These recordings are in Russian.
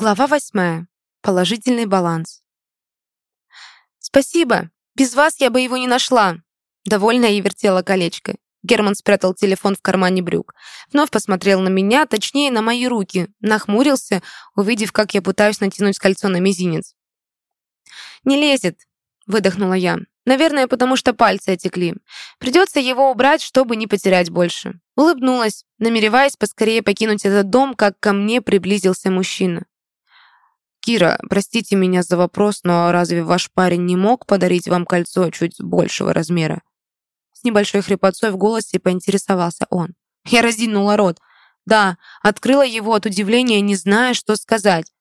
Глава восьмая. Положительный баланс. «Спасибо. Без вас я бы его не нашла». Довольная и вертела колечко. Герман спрятал телефон в кармане брюк. Вновь посмотрел на меня, точнее, на мои руки. Нахмурился, увидев, как я пытаюсь натянуть кольцо на мизинец. «Не лезет», — выдохнула я. «Наверное, потому что пальцы отекли. Придется его убрать, чтобы не потерять больше». Улыбнулась, намереваясь поскорее покинуть этот дом, как ко мне приблизился мужчина. «Кира, простите меня за вопрос, но разве ваш парень не мог подарить вам кольцо чуть большего размера?» С небольшой хрипотцой в голосе поинтересовался он. Я разинула рот. Да, открыла его от удивления, не зная, что сказать.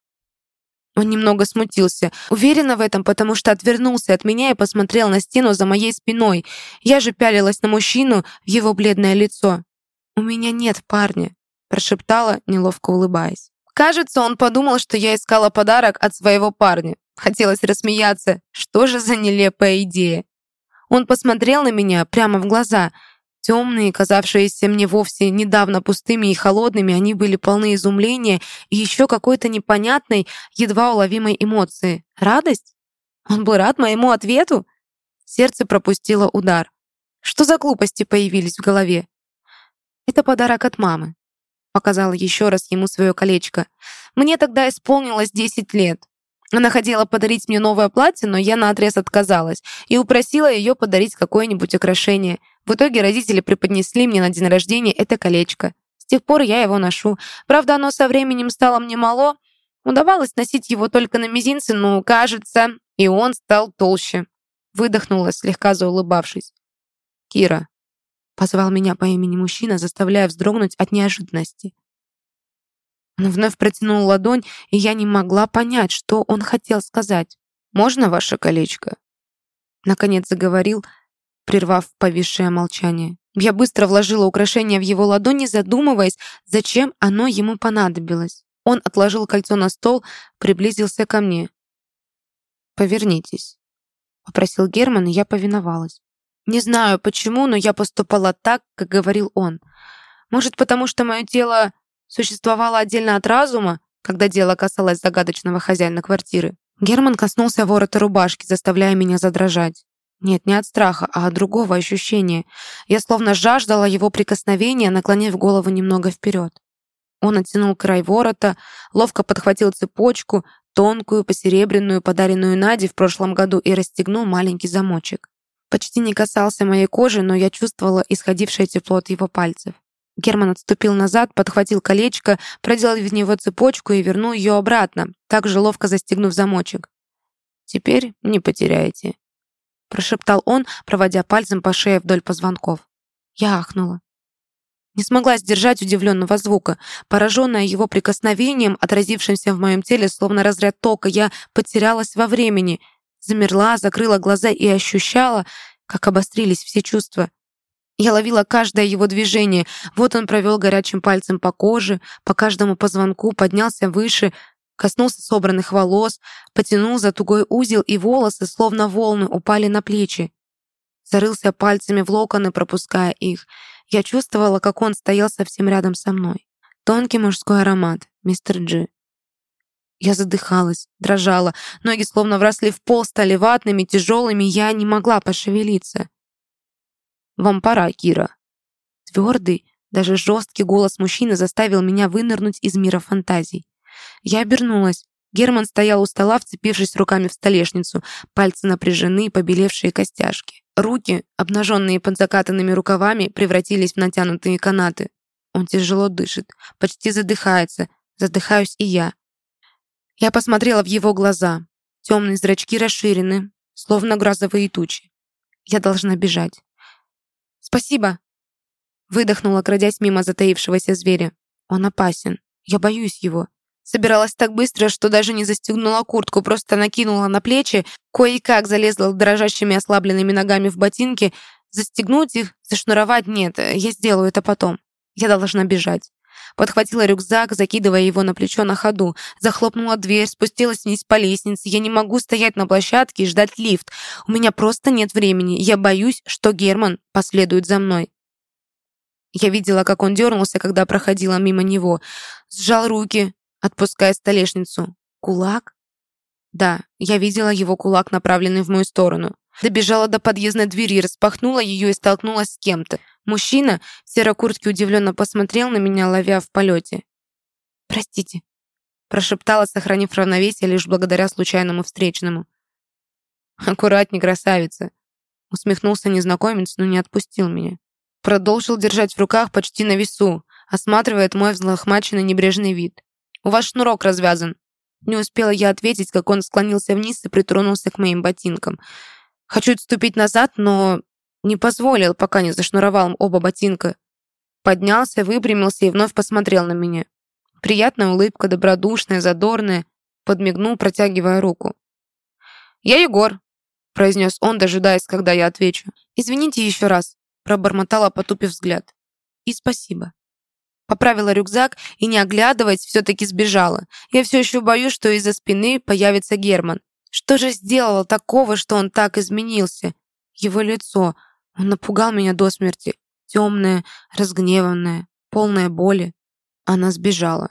Он немного смутился. Уверена в этом, потому что отвернулся от меня и посмотрел на стену за моей спиной. Я же пялилась на мужчину в его бледное лицо. «У меня нет парня», — прошептала, неловко улыбаясь. Кажется, он подумал, что я искала подарок от своего парня. Хотелось рассмеяться. Что же за нелепая идея? Он посмотрел на меня прямо в глаза. Темные, казавшиеся мне вовсе недавно пустыми и холодными, они были полны изумления и еще какой-то непонятной, едва уловимой эмоции. Радость? Он был рад моему ответу? Сердце пропустило удар. Что за глупости появились в голове? Это подарок от мамы показала еще раз ему свое колечко. Мне тогда исполнилось 10 лет. Она хотела подарить мне новое платье, но я наотрез отказалась и упросила ее подарить какое-нибудь украшение. В итоге родители преподнесли мне на день рождения это колечко. С тех пор я его ношу. Правда, оно со временем стало мне мало. Удавалось носить его только на мизинце, но, кажется, и он стал толще. Выдохнула, слегка заулыбавшись. «Кира, Позвал меня по имени мужчина, заставляя вздрогнуть от неожиданности. Он вновь протянул ладонь, и я не могла понять, что он хотел сказать. «Можно ваше колечко?» Наконец заговорил, прервав повисшее молчание. Я быстро вложила украшение в его ладони, задумываясь, зачем оно ему понадобилось. Он отложил кольцо на стол, приблизился ко мне. «Повернитесь», — попросил Герман, и я повиновалась. Не знаю почему, но я поступала так, как говорил он. Может, потому что мое тело существовало отдельно от разума, когда дело касалось загадочного хозяина квартиры. Герман коснулся ворота рубашки, заставляя меня задрожать. Нет, не от страха, а от другого ощущения. Я словно жаждала его прикосновения, наклонив голову немного вперед. Он оттянул край ворота, ловко подхватил цепочку, тонкую, посеребряную, подаренную Наде в прошлом году, и расстегнул маленький замочек. Почти не касался моей кожи, но я чувствовала исходившее тепло от его пальцев. Герман отступил назад, подхватил колечко, проделал в него цепочку и вернул ее обратно, также ловко застегнув замочек. «Теперь не потеряете», — прошептал он, проводя пальцем по шее вдоль позвонков. Я ахнула. Не смогла сдержать удивленного звука. Пораженная его прикосновением, отразившимся в моем теле, словно разряд тока, я потерялась во времени — Замерла, закрыла глаза и ощущала, как обострились все чувства. Я ловила каждое его движение. Вот он провел горячим пальцем по коже, по каждому позвонку, поднялся выше, коснулся собранных волос, потянул за тугой узел, и волосы, словно волны, упали на плечи. Зарылся пальцами в локоны, пропуская их. Я чувствовала, как он стоял совсем рядом со мной. Тонкий мужской аромат, мистер Джи. Я задыхалась, дрожала, ноги словно вросли в пол, стали ватными, тяжелыми, я не могла пошевелиться. «Вам пора, Кира». Твердый, даже жесткий голос мужчины заставил меня вынырнуть из мира фантазий. Я обернулась. Герман стоял у стола, вцепившись руками в столешницу, пальцы напряжены, побелевшие костяшки. Руки, обнаженные под закатанными рукавами, превратились в натянутые канаты. Он тяжело дышит, почти задыхается. Задыхаюсь и я. Я посмотрела в его глаза. Темные зрачки расширены, словно грозовые тучи. Я должна бежать. «Спасибо!» Выдохнула, крадясь мимо затаившегося зверя. Он опасен. Я боюсь его. Собиралась так быстро, что даже не застегнула куртку, просто накинула на плечи, кое-как залезла дрожащими ослабленными ногами в ботинки. Застегнуть их, зашнуровать нет, я сделаю это потом. Я должна бежать. Подхватила рюкзак, закидывая его на плечо на ходу. Захлопнула дверь, спустилась вниз по лестнице. Я не могу стоять на площадке и ждать лифт. У меня просто нет времени. Я боюсь, что Герман последует за мной. Я видела, как он дернулся, когда проходила мимо него. Сжал руки, отпуская столешницу. «Кулак?» Да, я видела его кулак, направленный в мою сторону. Добежала до подъездной двери, распахнула ее и столкнулась с кем-то. Мужчина в серой куртке удивленно посмотрел на меня, ловя в полете. «Простите», — прошептала, сохранив равновесие лишь благодаря случайному встречному. «Аккуратней, красавица», — усмехнулся незнакомец, но не отпустил меня. Продолжил держать в руках почти на весу, осматривает мой взлохмаченный небрежный вид. «У вас шнурок развязан». Не успела я ответить, как он склонился вниз и притронулся к моим ботинкам. Хочу отступить назад, но не позволил, пока не зашнуровал оба ботинка. Поднялся, выпрямился и вновь посмотрел на меня. Приятная улыбка, добродушная, задорная. Подмигнул, протягивая руку. «Я Егор», — произнес он, дожидаясь, когда я отвечу. «Извините еще раз», — пробормотала, потупив взгляд. «И спасибо». Поправила рюкзак и, не оглядываясь, все-таки сбежала. Я все еще боюсь, что из-за спины появится Герман. Что же сделала такого, что он так изменился? Его лицо. Он напугал меня до смерти. Темное, разгневанное, полное боли. Она сбежала.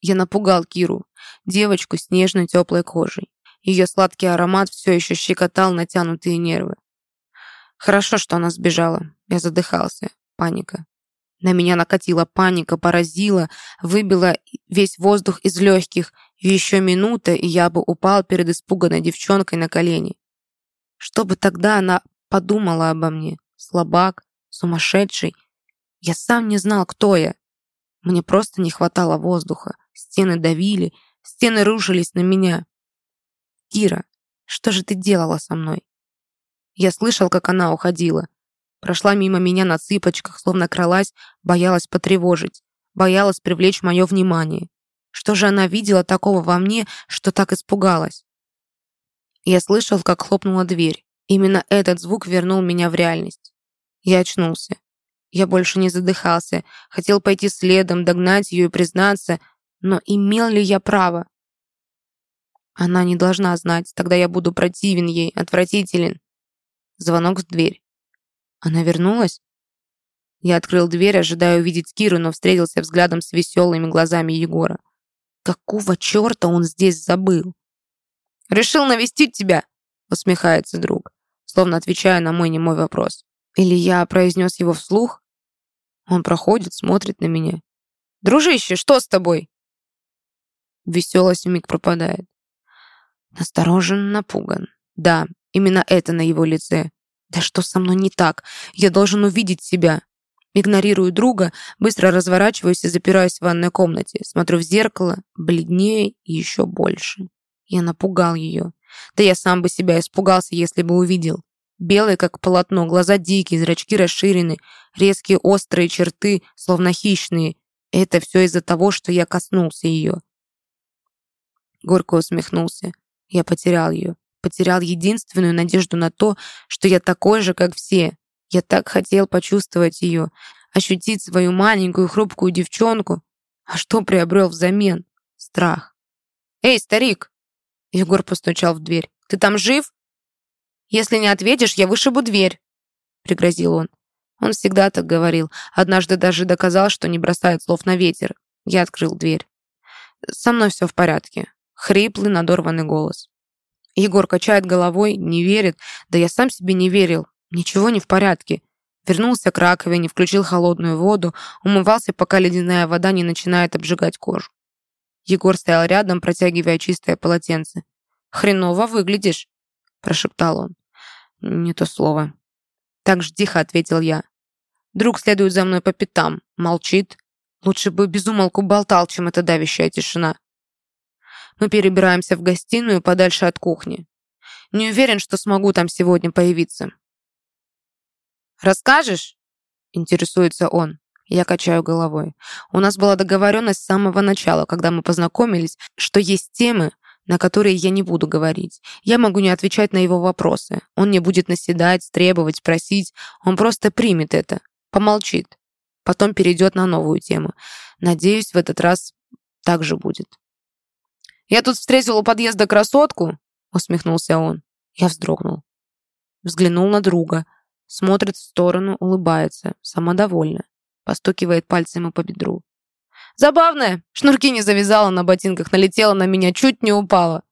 Я напугал Киру, девочку с нежной теплой кожей. Ее сладкий аромат все еще щекотал натянутые нервы. Хорошо, что она сбежала. Я задыхался. Паника. На меня накатила паника, поразила, выбила весь воздух из легких. Еще минута, и я бы упал перед испуганной девчонкой на колени. Что бы тогда она подумала обо мне? Слабак? Сумасшедший? Я сам не знал, кто я. Мне просто не хватало воздуха. Стены давили, стены рушились на меня. «Кира, что же ты делала со мной?» Я слышал, как она уходила. Прошла мимо меня на цыпочках, словно кралась, боялась потревожить, боялась привлечь мое внимание. Что же она видела такого во мне, что так испугалась? Я слышал, как хлопнула дверь. Именно этот звук вернул меня в реальность. Я очнулся. Я больше не задыхался, хотел пойти следом, догнать ее и признаться, но имел ли я право? Она не должна знать, тогда я буду противен ей, отвратителен. Звонок в дверь. Она вернулась? Я открыл дверь, ожидая увидеть Киру, но встретился взглядом с веселыми глазами Егора. Какого черта он здесь забыл? «Решил навестить тебя!» — усмехается друг, словно отвечая на мой немой вопрос. Или я произнес его вслух? Он проходит, смотрит на меня. «Дружище, что с тобой?» Веселость миг пропадает. Насторожен, напуган. Да, именно это на его лице. Да что со мной не так? Я должен увидеть себя. Игнорирую друга, быстро разворачиваюсь и запираюсь в ванной комнате. Смотрю в зеркало, бледнее и еще больше. Я напугал ее. Да я сам бы себя испугался, если бы увидел. Белый, как полотно, глаза дикие, зрачки расширены, резкие острые черты, словно хищные. Это все из-за того, что я коснулся ее. Горько усмехнулся. Я потерял ее потерял единственную надежду на то, что я такой же, как все. Я так хотел почувствовать ее, ощутить свою маленькую хрупкую девчонку. А что приобрел взамен? Страх. «Эй, старик!» Егор постучал в дверь. «Ты там жив?» «Если не ответишь, я вышибу дверь», — пригрозил он. Он всегда так говорил. Однажды даже доказал, что не бросает слов на ветер. Я открыл дверь. «Со мной все в порядке». Хриплый, надорванный голос. Егор качает головой, не верит. Да я сам себе не верил. Ничего не в порядке. Вернулся к раковине, включил холодную воду, умывался, пока ледяная вода не начинает обжигать кожу. Егор стоял рядом, протягивая чистое полотенце. «Хреново выглядишь», — прошептал он. «Не то слово». Так же тихо ответил я. Друг следует за мной по пятам, молчит. Лучше бы безумолку болтал, чем эта давящая тишина. Мы перебираемся в гостиную подальше от кухни. Не уверен, что смогу там сегодня появиться. «Расскажешь?» — интересуется он. Я качаю головой. У нас была договоренность с самого начала, когда мы познакомились, что есть темы, на которые я не буду говорить. Я могу не отвечать на его вопросы. Он не будет наседать, требовать, просить. Он просто примет это, помолчит. Потом перейдет на новую тему. Надеюсь, в этот раз так же будет. «Я тут встретил у подъезда красотку», — усмехнулся он. Я вздрогнул. Взглянул на друга. Смотрит в сторону, улыбается, самодовольно. Постукивает пальцем по бедру. Забавная. Шнурки не завязала на ботинках, налетела на меня, чуть не упала.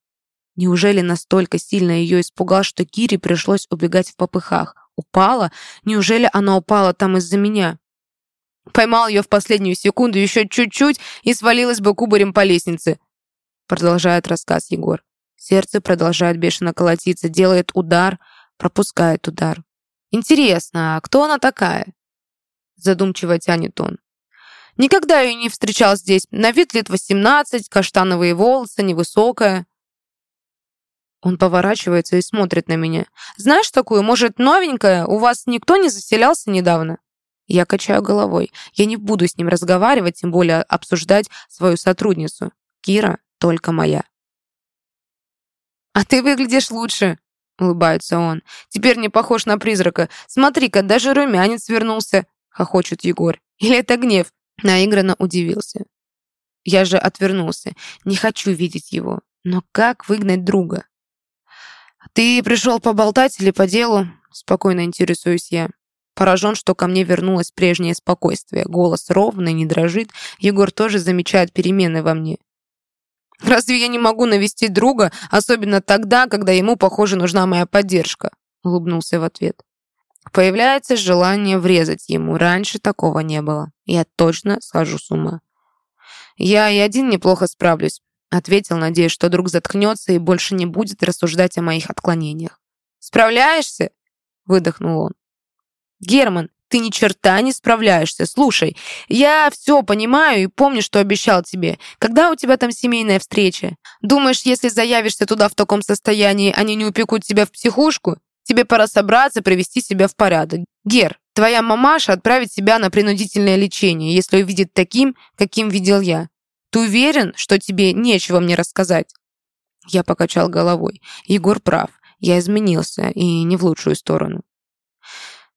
Неужели настолько сильно ее испугал, что Кире пришлось убегать в попыхах? Упала? Неужели она упала там из-за меня? Поймал ее в последнюю секунду, еще чуть-чуть, и свалилась бы кубарем по лестнице. Продолжает рассказ Егор. Сердце продолжает бешено колотиться, делает удар, пропускает удар. Интересно, а кто она такая? Задумчиво тянет он. Никогда ее не встречал здесь. На вид лет 18, каштановые волосы, невысокая. Он поворачивается и смотрит на меня. «Знаешь такую, может, новенькая? У вас никто не заселялся недавно?» Я качаю головой. Я не буду с ним разговаривать, тем более обсуждать свою сотрудницу. Кира только моя. «А ты выглядишь лучше», — улыбается он. «Теперь не похож на призрака. Смотри-ка, даже румянец вернулся», — хохочет Егор. «Или это гнев?» Наигранно удивился. Я же отвернулся. Не хочу видеть его. Но как выгнать друга? «Ты пришел поболтать или по делу?» Спокойно интересуюсь я. Поражен, что ко мне вернулось прежнее спокойствие. Голос ровный, не дрожит. Егор тоже замечает перемены во мне. «Разве я не могу навестить друга, особенно тогда, когда ему, похоже, нужна моя поддержка?» Улыбнулся в ответ. Появляется желание врезать ему. Раньше такого не было. Я точно схожу с ума. Я и один неплохо справлюсь. Ответил, надеясь, что друг заткнется и больше не будет рассуждать о моих отклонениях. «Справляешься?» Выдохнул он. «Герман, ты ни черта не справляешься. Слушай, я все понимаю и помню, что обещал тебе. Когда у тебя там семейная встреча? Думаешь, если заявишься туда в таком состоянии, они не упекут тебя в психушку? Тебе пора собраться, привести себя в порядок. Гер, твоя мамаша отправит тебя на принудительное лечение, если увидит таким, каким видел я. Ты уверен, что тебе нечего мне рассказать?» Я покачал головой. Егор прав. Я изменился, и не в лучшую сторону.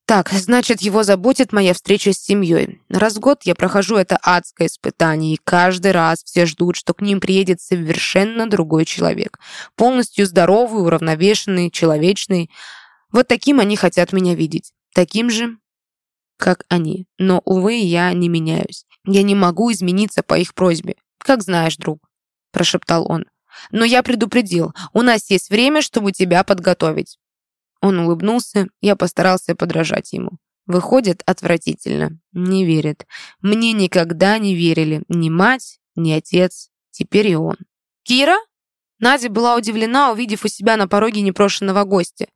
Так, значит, его заботит моя встреча с семьей. Раз в год я прохожу это адское испытание, и каждый раз все ждут, что к ним приедет совершенно другой человек. Полностью здоровый, уравновешенный, человечный. Вот таким они хотят меня видеть. Таким же, как они. Но, увы, я не меняюсь. Я не могу измениться по их просьбе. Как знаешь, друг, прошептал он. Но я предупредил, у нас есть время, чтобы тебя подготовить. Он улыбнулся, я постарался подражать ему. Выходит, отвратительно. Не верит. Мне никогда не верили ни мать, ни отец. Теперь и он. «Кира?» Надя была удивлена, увидев у себя на пороге непрошенного гостя.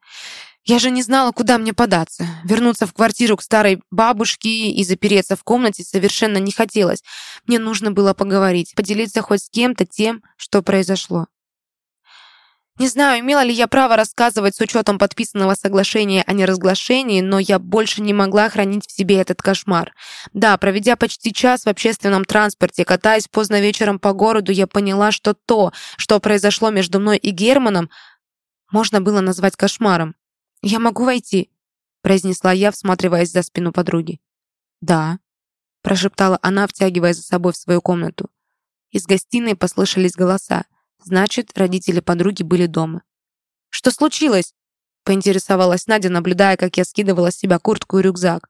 Я же не знала, куда мне податься. Вернуться в квартиру к старой бабушке и запереться в комнате совершенно не хотелось. Мне нужно было поговорить, поделиться хоть с кем-то тем, что произошло. Не знаю, имела ли я право рассказывать с учетом подписанного соглашения о неразглашении, но я больше не могла хранить в себе этот кошмар. Да, проведя почти час в общественном транспорте, катаясь поздно вечером по городу, я поняла, что то, что произошло между мной и Германом, можно было назвать кошмаром. «Я могу войти?» произнесла я, всматриваясь за спину подруги. «Да», прошептала она, втягивая за собой в свою комнату. Из гостиной послышались голоса. Значит, родители подруги были дома. «Что случилось?» поинтересовалась Надя, наблюдая, как я скидывала с себя куртку и рюкзак.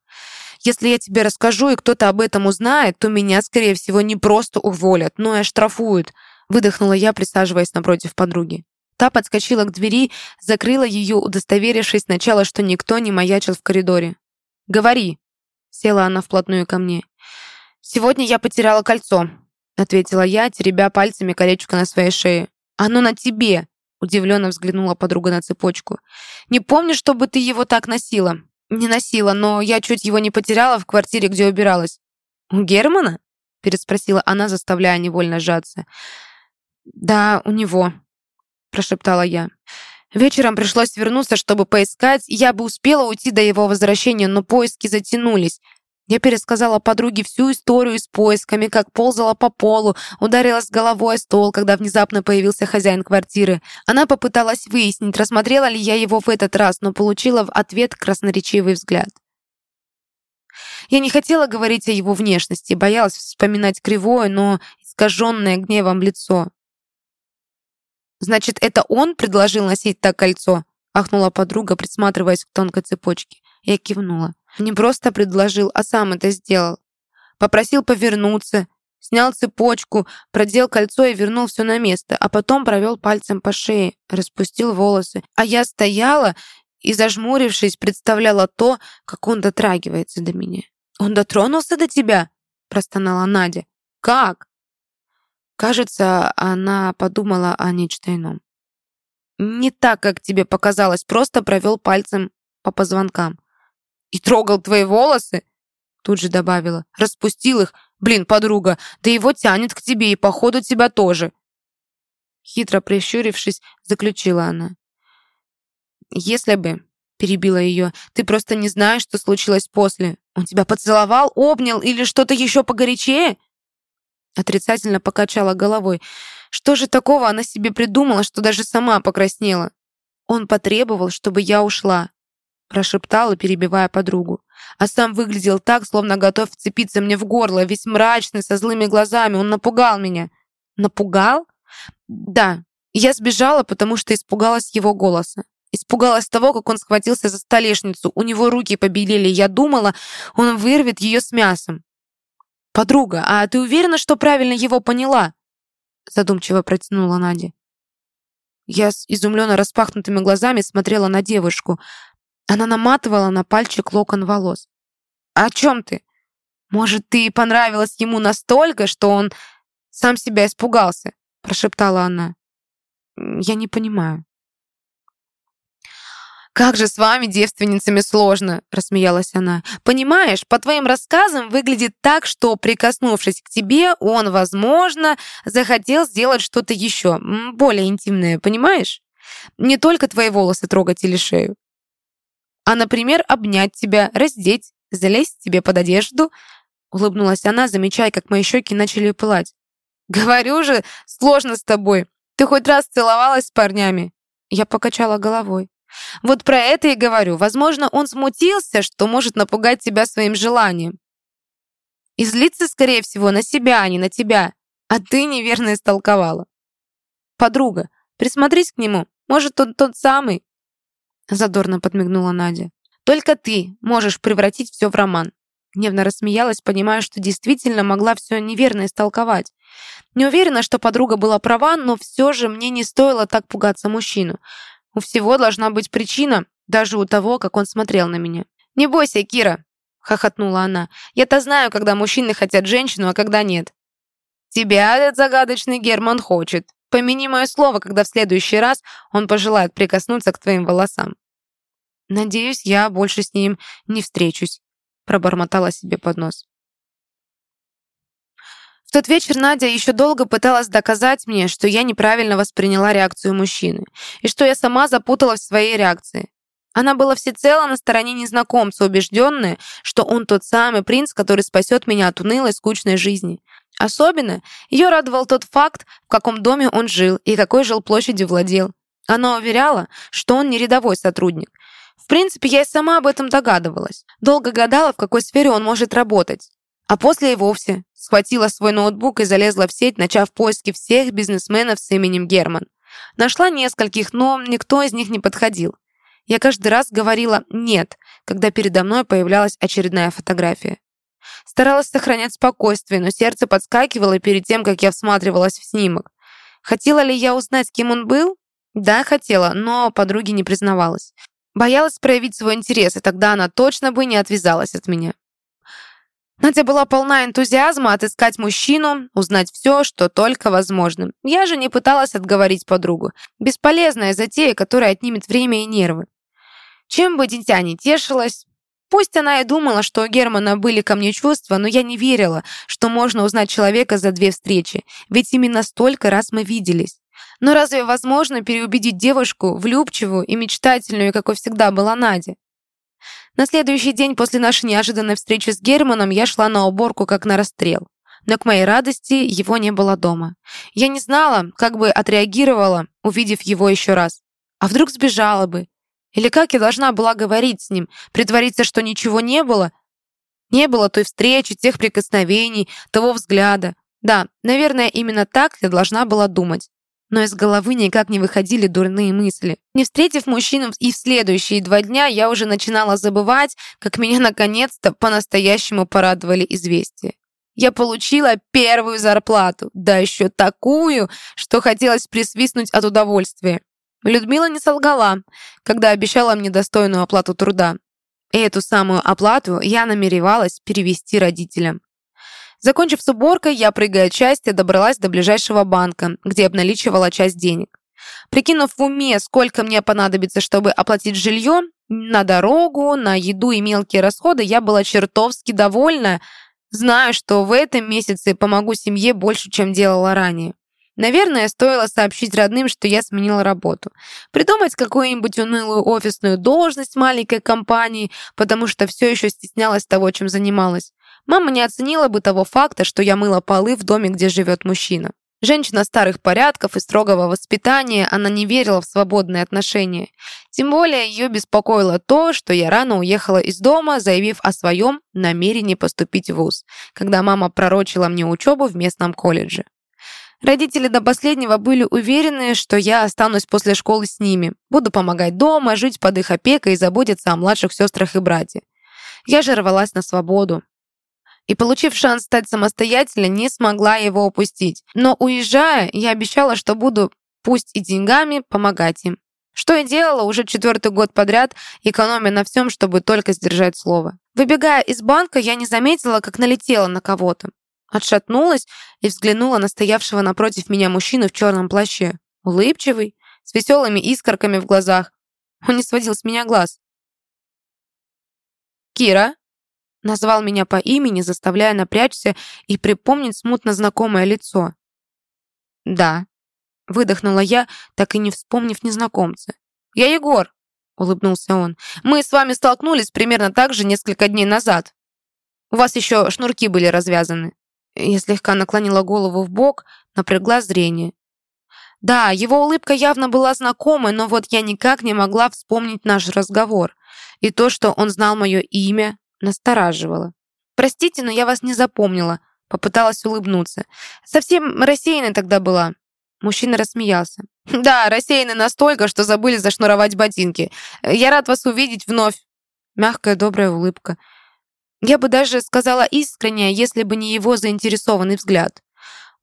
«Если я тебе расскажу, и кто-то об этом узнает, то меня, скорее всего, не просто уволят, но и оштрафуют», выдохнула я, присаживаясь напротив подруги. Та подскочила к двери, закрыла ее, удостоверившись сначала, что никто не маячил в коридоре. «Говори», — села она вплотную ко мне. «Сегодня я потеряла кольцо», — ответила я, теребя пальцами колечко на своей шее. «Оно на тебе!» — удивленно взглянула подруга на цепочку. «Не помню, чтобы ты его так носила». «Не носила, но я чуть его не потеряла в квартире, где убиралась». «У Германа?» — переспросила она, заставляя невольно сжаться. «Да, у него», — прошептала я. Вечером пришлось вернуться, чтобы поискать. Я бы успела уйти до его возвращения, но поиски затянулись. Я пересказала подруге всю историю с поисками, как ползала по полу, ударилась головой о стол, когда внезапно появился хозяин квартиры. Она попыталась выяснить, рассмотрела ли я его в этот раз, но получила в ответ красноречивый взгляд. Я не хотела говорить о его внешности, боялась вспоминать кривое, но искаженное гневом лицо. «Значит, это он предложил носить так кольцо?» ахнула подруга, присматриваясь к тонкой цепочке. Я кивнула. Не просто предложил, а сам это сделал. Попросил повернуться. Снял цепочку, продел кольцо и вернул все на место, а потом провел пальцем по шее, распустил волосы. А я стояла и, зажмурившись, представляла то, как он дотрагивается до меня. «Он дотронулся до тебя?» — простонала Надя. «Как?» Кажется, она подумала о нечто ином. «Не так, как тебе показалось, просто провел пальцем по позвонкам». «И трогал твои волосы?» Тут же добавила. «Распустил их? Блин, подруга, да его тянет к тебе и, походу, тебя тоже». Хитро прищурившись, заключила она. «Если бы, — перебила ее, — ты просто не знаешь, что случилось после. Он тебя поцеловал, обнял или что-то еще погорячее?» Отрицательно покачала головой. Что же такого она себе придумала, что даже сама покраснела? Он потребовал, чтобы я ушла. Прошептала, перебивая подругу. А сам выглядел так, словно готов вцепиться мне в горло, весь мрачный, со злыми глазами. Он напугал меня. Напугал? Да. Я сбежала, потому что испугалась его голоса. Испугалась того, как он схватился за столешницу. У него руки побелели. Я думала, он вырвет ее с мясом. «Подруга, а ты уверена, что правильно его поняла?» Задумчиво протянула Надя. Я с изумленно распахнутыми глазами смотрела на девушку. Она наматывала на пальчик локон волос. «О чем ты? Может, ты понравилась ему настолько, что он сам себя испугался?» прошептала она. «Я не понимаю». «Как же с вами, девственницами, сложно!» — рассмеялась она. «Понимаешь, по твоим рассказам выглядит так, что, прикоснувшись к тебе, он, возможно, захотел сделать что-то еще, более интимное, понимаешь? Не только твои волосы трогать или шею, а, например, обнять тебя, раздеть, залезть тебе под одежду». Улыбнулась она, замечая, как мои щеки начали пылать. «Говорю же, сложно с тобой. Ты хоть раз целовалась с парнями?» Я покачала головой. Вот про это и говорю. Возможно, он смутился, что может напугать тебя своим желанием. И злиться, скорее всего, на себя, а не на тебя. А ты неверно истолковала. Подруга, присмотрись к нему. Может, он тот самый? Задорно подмигнула Надя. Только ты можешь превратить все в роман. Невно рассмеялась, понимая, что действительно могла все неверно истолковать. Не уверена, что подруга была права, но все же мне не стоило так пугаться мужчину. У всего должна быть причина, даже у того, как он смотрел на меня. «Не бойся, Кира!» — хохотнула она. «Я-то знаю, когда мужчины хотят женщину, а когда нет». «Тебя этот загадочный Герман хочет. Помяни мое слово, когда в следующий раз он пожелает прикоснуться к твоим волосам». «Надеюсь, я больше с ним не встречусь», — пробормотала себе под нос тот вечер Надя еще долго пыталась доказать мне, что я неправильно восприняла реакцию мужчины, и что я сама запуталась в своей реакции. Она была всецело на стороне незнакомца, убежденная, что он тот самый принц, который спасет меня от унылой, скучной жизни. Особенно ее радовал тот факт, в каком доме он жил и какой жилплощадью владел. Она уверяла, что он не рядовой сотрудник. В принципе, я и сама об этом догадывалась. Долго гадала, в какой сфере он может работать. А после и вовсе схватила свой ноутбук и залезла в сеть, начав поиски всех бизнесменов с именем Герман. Нашла нескольких, но никто из них не подходил. Я каждый раз говорила «нет», когда передо мной появлялась очередная фотография. Старалась сохранять спокойствие, но сердце подскакивало перед тем, как я всматривалась в снимок. Хотела ли я узнать, кем он был? Да, хотела, но подруге не признавалась. Боялась проявить свой интерес, и тогда она точно бы не отвязалась от меня. Надя была полна энтузиазма отыскать мужчину, узнать все, что только возможно. Я же не пыталась отговорить подругу. Бесполезная затея, которая отнимет время и нервы. Чем бы дитя не тешилась, Пусть она и думала, что у Германа были ко мне чувства, но я не верила, что можно узнать человека за две встречи, ведь именно столько раз мы виделись. Но разве возможно переубедить девушку, влюбчивую и мечтательную, какой всегда была Надя? На следующий день после нашей неожиданной встречи с Германом я шла на уборку как на расстрел. Но к моей радости его не было дома. Я не знала, как бы отреагировала, увидев его еще раз. А вдруг сбежала бы? Или как я должна была говорить с ним? Притвориться, что ничего не было? Не было той встречи, тех прикосновений, того взгляда. Да, наверное, именно так я должна была думать но из головы никак не выходили дурные мысли. Не встретив мужчину и в следующие два дня, я уже начинала забывать, как меня наконец-то по-настоящему порадовали известия. Я получила первую зарплату, да еще такую, что хотелось присвистнуть от удовольствия. Людмила не солгала, когда обещала мне достойную оплату труда. И эту самую оплату я намеревалась перевести родителям. Закончив с уборкой, я, прыгая от счастья, добралась до ближайшего банка, где обналичивала часть денег. Прикинув в уме, сколько мне понадобится, чтобы оплатить жилье, на дорогу, на еду и мелкие расходы, я была чертовски довольна, Знаю, что в этом месяце помогу семье больше, чем делала ранее. Наверное, стоило сообщить родным, что я сменила работу. Придумать какую-нибудь унылую офисную должность маленькой компании, потому что все еще стеснялась того, чем занималась. Мама не оценила бы того факта, что я мыла полы в доме, где живет мужчина. Женщина старых порядков и строгого воспитания, она не верила в свободные отношения. Тем более ее беспокоило то, что я рано уехала из дома, заявив о своем намерении поступить в ВУЗ, когда мама пророчила мне учебу в местном колледже. Родители до последнего были уверены, что я останусь после школы с ними, буду помогать дома, жить под их опекой и заботиться о младших сестрах и брате. Я же рвалась на свободу, и, получив шанс стать самостоятельной, не смогла его упустить. Но уезжая, я обещала, что буду, пусть и деньгами, помогать им. Что я делала уже четвертый год подряд, экономя на всем, чтобы только сдержать слово. Выбегая из банка, я не заметила, как налетела на кого-то. Отшатнулась и взглянула на стоявшего напротив меня мужчину в черном плаще. Улыбчивый, с веселыми искорками в глазах. Он не сводил с меня глаз. «Кира?» Назвал меня по имени, заставляя напрячься и припомнить смутно знакомое лицо. «Да», — выдохнула я, так и не вспомнив незнакомца. «Я Егор», — улыбнулся он. «Мы с вами столкнулись примерно так же несколько дней назад. У вас еще шнурки были развязаны». Я слегка наклонила голову в бок, напрягла зрение. Да, его улыбка явно была знакомой, но вот я никак не могла вспомнить наш разговор. И то, что он знал мое имя, настораживало. «Простите, но я вас не запомнила», — попыталась улыбнуться. «Совсем рассеянной тогда была». Мужчина рассмеялся. «Да, рассеяны настолько, что забыли зашнуровать ботинки. Я рад вас увидеть вновь». Мягкая, добрая улыбка. Я бы даже сказала искренне, если бы не его заинтересованный взгляд.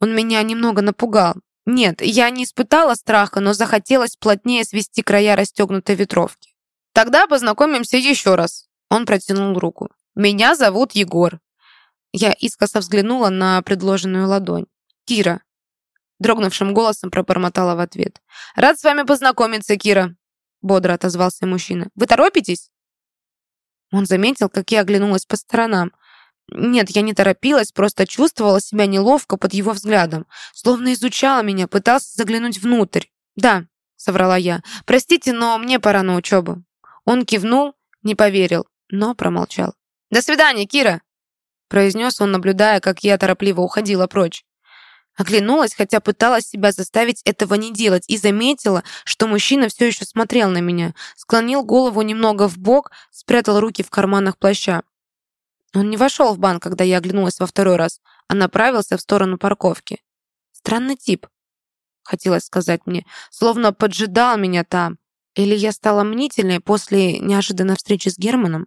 Он меня немного напугал. Нет, я не испытала страха, но захотелось плотнее свести края расстегнутой ветровки. «Тогда познакомимся еще раз», он протянул руку. «Меня зовут Егор». Я искоса взглянула на предложенную ладонь. «Кира». Дрогнувшим голосом пробормотала в ответ. «Рад с вами познакомиться, Кира», бодро отозвался мужчина. «Вы торопитесь?» Он заметил, как я оглянулась по сторонам. Нет, я не торопилась, просто чувствовала себя неловко под его взглядом. Словно изучала меня, пытался заглянуть внутрь. «Да», — соврала я. «Простите, но мне пора на учебу». Он кивнул, не поверил но промолчал. «До свидания, Кира!» произнес он, наблюдая, как я торопливо уходила прочь. Оглянулась, хотя пыталась себя заставить этого не делать, и заметила, что мужчина все еще смотрел на меня, склонил голову немного в бок, спрятал руки в карманах плаща. Он не вошел в банк, когда я оглянулась во второй раз, а направился в сторону парковки. Странный тип, хотелось сказать мне, словно поджидал меня там. Или я стала мнительной после неожиданной встречи с Германом?